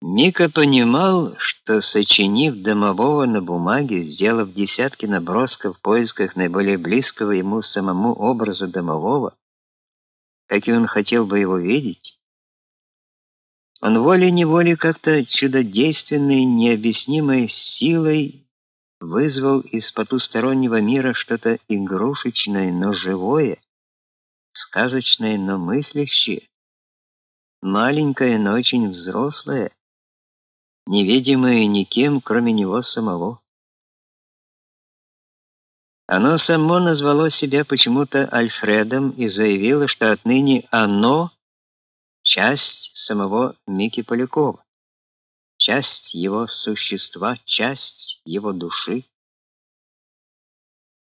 Мика понимал, что сочинив домового на бумаге, сделав десятки набросков в поисках наиболее близкого ему самому образа домового, как и он хотел бы его видеть, он волей-неволей как-то чудодейственной, необъяснимой силой вызвал из потустороннего мира что-то игрушечное, но живое, сказочное, но мыслящее, маленькое, но очень взрослое, невидимое никем, кроме него самого. Оно само назвало себя почему-то Альфредом и заявило, что отныне оно часть самого Мики Полякова, часть его существа, часть его души.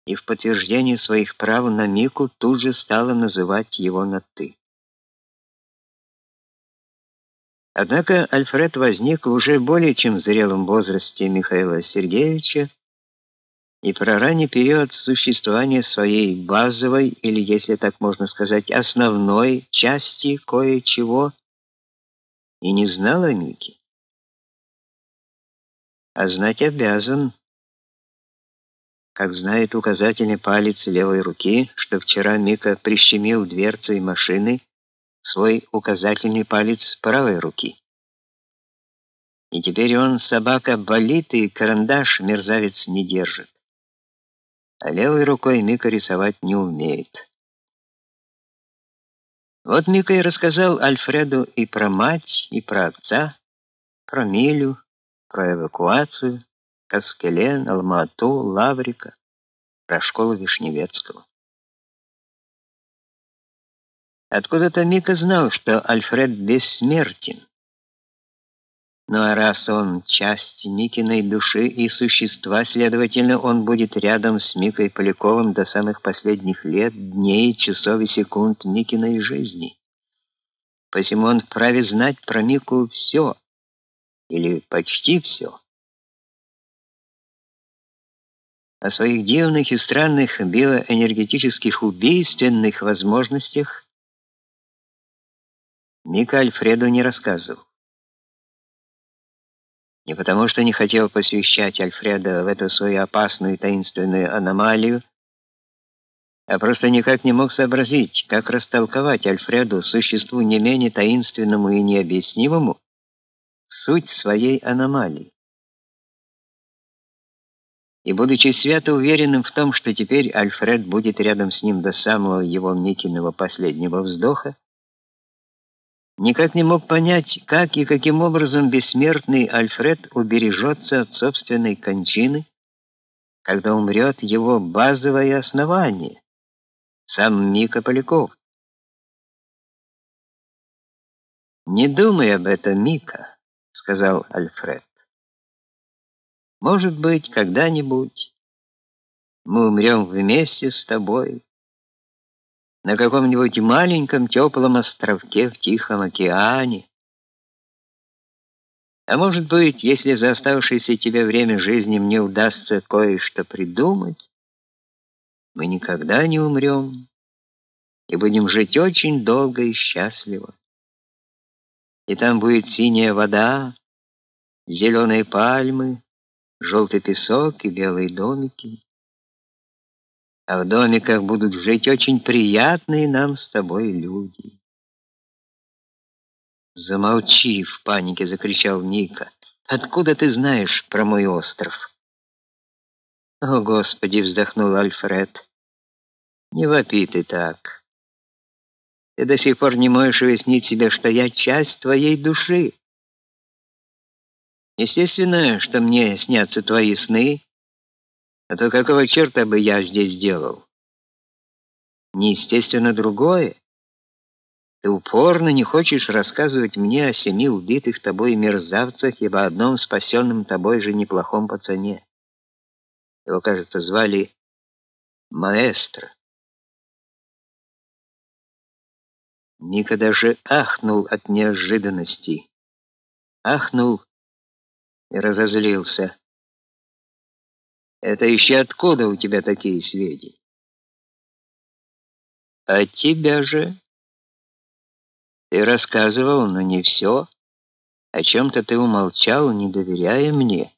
И в подтверждение своих прав на Мику тут же стала называть его на ты. Однако Альфред возник в уже более чем зрелом возрасте Михаила Сергеевича, и про ранний период существования своей базовой, или, если так можно сказать, основной части кое-чего и не знал о Мике. А знать обязан, как знает указательный палец левой руки, что вчера Мика прищемил дверцей машины, свой указательный палец правой руки. И теперь он, собака, болит, и карандаш мерзавец не держит. А левой рукой Мика рисовать не умеет. Вот Мика и рассказал Альфреду и про мать, и про отца, про Милю, про эвакуацию, Каскелен, Алмату, Лаврика, про школу Вишневецкого. Откуда-то Мика знал, что Альфред бессмертен. Ну а раз он часть Микиной души и существа, следовательно, он будет рядом с Микой Поляковым до самых последних лет, дней, часов и секунд Микиной жизни. Посему он вправе знать про Мику все, или почти все. О своих дивных и странных биоэнергетических убийственных возможностях Мика Альфреду не рассказывал. Не потому, что не хотел посвящать Альфреда в эту свою опасную и таинственную аномалию, а просто никак не мог сообразить, как растолковать Альфреду, существу не менее таинственному и необъяснимому, суть своей аномалии. И будучи свято уверенным в том, что теперь Альфред будет рядом с ним до самого его Микиного последнего вздоха, никак не мог понять, как и каким образом бессмертный Альфред убережется от собственной кончины, когда умрет его базовое основание, сам Мика Поляков. «Не думай об этом, Мика», — сказал Альфред. «Может быть, когда-нибудь мы умрем вместе с тобой» на каком-нибудь маленьком теплом островке в Тихом океане. А может быть, если за оставшееся тебе время жизни мне удастся кое-что придумать, мы никогда не умрем и будем жить очень долго и счастливо. И там будет синяя вода, зеленые пальмы, желтый песок и белые домики а в домиках будут жить очень приятные нам с тобой люди. Замолчи, в панике закричал Ника. Откуда ты знаешь про мой остров? О, господи, вздохнул Альфред. Не вопи ты так. Ты до сих пор не можешь уяснить себе, что я часть твоей души. Естественно, что мне снятся твои сны, а то какого черта бы я здесь делал? Неестественно другое. Ты упорно не хочешь рассказывать мне о семи убитых тобой мерзавцах об одном спасенном тобой же неплохом пацане. Его, кажется, звали Маэстро. Ника даже ахнул от неожиданности. Ахнул и разозлился. Это еще откуда у тебя такие сведения? А тебя же? Ты рассказывал, но не все. О чем-то ты умолчал, не доверяя мне.